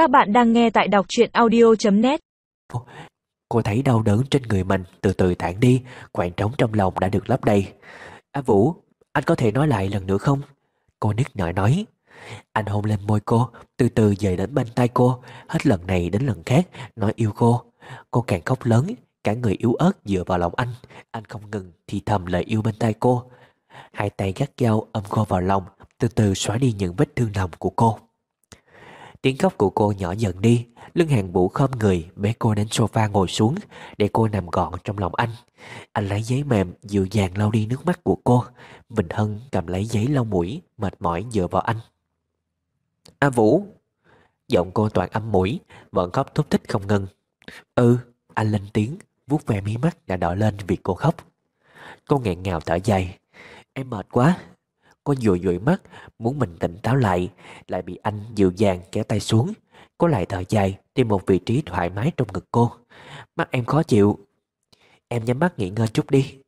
Các bạn đang nghe tại đọc truyện audio.net Cô thấy đau đớn trên người mình từ từ tản đi, khoảng trống trong lòng đã được lấp đầy. À Vũ, anh có thể nói lại lần nữa không? Cô nức nở nói. Anh hôn lên môi cô, từ từ dời đến bên tay cô, hết lần này đến lần khác, nói yêu cô. Cô càng khóc lớn, cả người yếu ớt dựa vào lòng anh. Anh không ngừng thì thầm lời yêu bên tay cô. Hai tay gắt gao ôm cô vào lòng, từ từ xóa đi những vết thương lòng của cô. Tiếng khóc của cô nhỏ dần đi, lưng hàng vũ khom người bế cô đến sofa ngồi xuống để cô nằm gọn trong lòng anh. Anh lấy giấy mềm dịu dàng lau đi nước mắt của cô. Bình Hân cầm lấy giấy lau mũi, mệt mỏi dựa vào anh. A Vũ! Giọng cô toàn âm mũi, vẫn khóc thúc thích không ngừng. Ừ, anh lên tiếng, vuốt ve mí mắt đã đỏ lên vì cô khóc. Cô nghẹn ngào thở dài. Em mệt quá, Cô dụi dụi mắt, Muốn mình tỉnh táo lại Lại bị anh dịu dàng kéo tay xuống. Cô lại thở dài, Tìm một vị trí thoải mái trong ngực cô. Mắt em khó chịu. Em nhắm mắt nghỉ ngơi chút đi.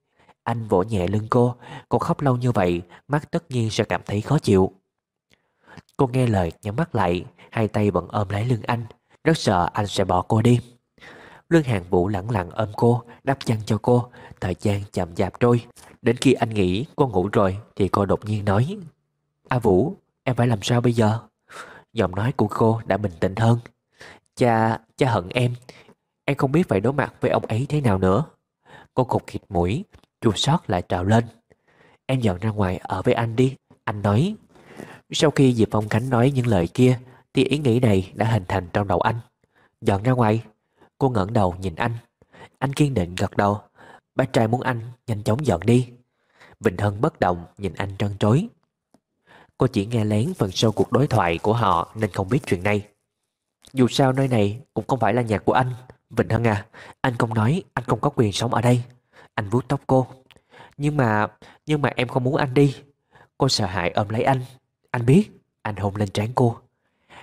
Anh vỗ nhẹ lưng cô. Cô khóc lâu như vậy, Mắt tất nhiên sẽ cảm thấy khó chịu. Cô nghe lời, nhắm mắt lại. Hai tay vẫn ôm lấy lưng anh. Rất sợ anh sẽ bỏ cô đi. Lương Hàng Vũ lặng lặng ôm cô Đắp chăn cho cô. Thời gian chậm chạp trôi. Đến khi anh nghĩ cô ngủ rồi Thì cô đột nhiên nói A Vũ em phải làm sao bây giờ? Giọng nói của cô đã bình tĩnh hơn. Cha, cha hận em. Em không biết phải đối mặt với ông ấy thế nào nữa. Cô cục khịt mũi Chua sót lại trào lên. Em dọn ra ngoài ở với anh đi Anh nói. Sau khi Diệp Phong Khánh nói những lời kia Thì ý nghĩ này đã hình thành trong đầu anh. Dọn ra ngoài? Cô ngẩng đầu nhìn anh. Anh kiên định gật đầu. Bác trai muốn anh nhanh chóng dọn đi. Vịnh Hân bất động nhìn anh trăn trối. Cô chỉ nghe lén phần sâu cuộc đối thoại của họ Nên không biết chuyện này. Dù sao nơi này cũng không phải là nhà của anh, Vịnh Hân à. Anh không nói, anh không có quyền sống ở đây. Anh vuốt tóc cô. Nhưng mà Nhưng mà em không muốn anh đi. Cô sợ hãi ôm lấy anh. Anh biết, Anh hôn lên trán cô.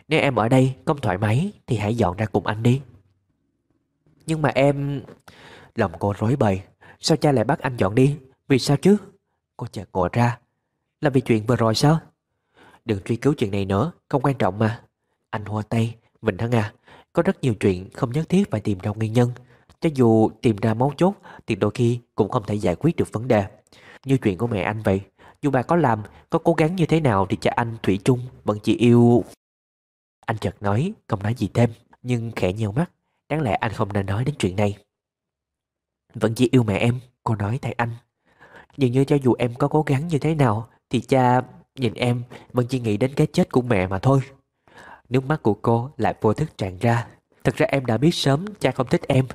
Nếu em ở đây không thoải mái Thì hãy dọn ra cùng anh đi. Nhưng mà em, Lòng cô rối bời. Sao cha lại bắt anh dọn đi? Vì sao chứ? Cô chợt ngộ ra. Là vì chuyện vừa rồi sao? Đừng truy cứu chuyện này nữa, Không quan trọng mà. Anh hoa tay, Mình thắng à. Có rất nhiều chuyện không nhất thiết phải tìm ra nguyên nhân. Cho dù tìm ra mấu chốt, Thì đôi khi cũng không thể giải quyết được vấn đề. Như chuyện của mẹ anh vậy, Dù bà có làm, Có cố gắng như thế nào Thì cha anh Thủy chung Vẫn chỉ yêu. Anh chợt nói, Không nói gì thêm, Nhưng khẽ nheo mắt. Đáng lẽ anh không nên nói đến chuyện này. Vẫn chỉ yêu mẹ em, Cô nói thay anh. Dường như cho dù em có cố gắng như thế nào, Thì cha nhìn em Vẫn chỉ nghĩ đến cái chết của mẹ mà thôi. Nước mắt của cô lại vô thức tràn ra. Thật ra em đã biết sớm cha không thích em.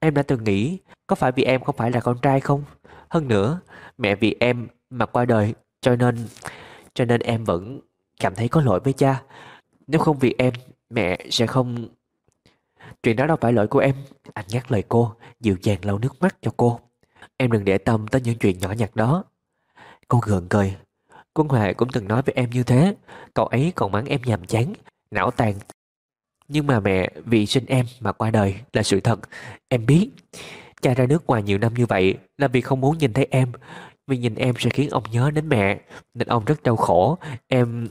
Em đã từng nghĩ Có phải vì em không phải là con trai không? Hơn nữa, Mẹ vì em mà qua đời, Cho nên Cho nên em vẫn cảm thấy có lỗi với cha. Nếu không vì em, Mẹ sẽ không Chuyện đó đâu phải lỗi của em. Anh nhắc lời cô, Dịu dàng lau nước mắt cho cô. Em đừng để tâm tới những chuyện nhỏ nhặt đó. Cô gượng cười. Quân Huệ cũng từng nói với em như thế. Cậu ấy còn mắng em nhàm chán, Não tàn. Nhưng mà mẹ, vì sinh em mà qua đời Là sự thật. Em biết. Cha ra nước ngoài nhiều năm như vậy Là vì không muốn nhìn thấy em. Vì nhìn em sẽ khiến ông nhớ đến mẹ, Nên ông rất đau khổ. Em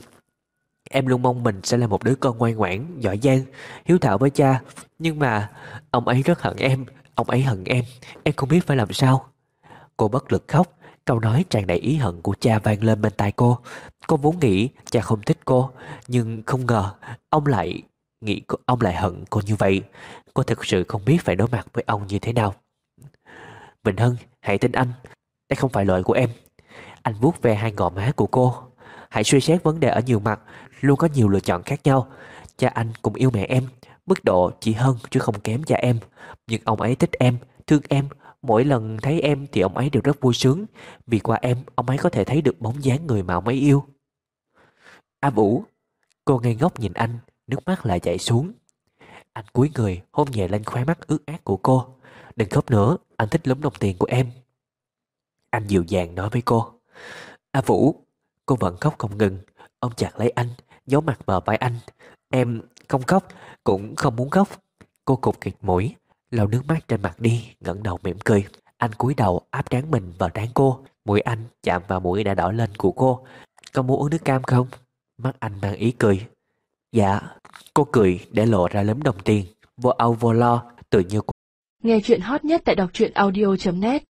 Em luôn mong mình sẽ là một đứa con ngoan ngoãn, giỏi giang, hiếu thảo với cha. Nhưng mà ông ấy rất hận em, ông ấy hận em, em không biết phải làm sao. Cô bất lực khóc, câu nói tràn đầy ý hận của cha vang lên bên tai cô. Cô vốn nghĩ cha không thích cô, nhưng không ngờ ông lại nghĩ ông lại hận cô như vậy. Cô thực sự không biết phải đối mặt với ông như thế nào. Bình Hân, hãy tin anh, đây không phải lỗi của em. Anh vuốt ve hai gò má của cô. Hãy suy xét vấn đề ở nhiều mặt, luôn có nhiều lựa chọn khác nhau. Cha anh cũng yêu mẹ em, mức độ chỉ hơn chứ không kém cha em. Nhưng ông ấy thích em, thương em, Mỗi lần thấy em thì ông ấy đều rất vui sướng. Vì qua em ông ấy có thể thấy được bóng dáng người mà ông ấy yêu. A Vũ Cô ngây ngốc nhìn anh Nước mắt lại chảy xuống. Anh cúi người hôn nhẹ lên khóe mắt ướt át của cô. Đừng khóc nữa Anh thích lúm đồng tiền của em. Anh dịu dàng nói với cô. A Vũ Cô vẫn khóc không ngừng. Ông chặt lấy anh Giấu mặt vào vai anh. Em không khóc Cũng không muốn khóc. Cô cục kịt mũi lau nước mắt trên mặt đi ngẩng đầu mỉm cười. Anh cúi đầu áp trán mình vào trán cô. Mũi anh chạm vào mũi đã đỏ lên của cô. Có muốn uống nước cam không? Mắt anh mang ý cười. Dạ, cô cười để lộ ra lấm đồng tiền, vô âu vô lo, tự như Nghe chuyện hot nhất tại đọc truyện audio.net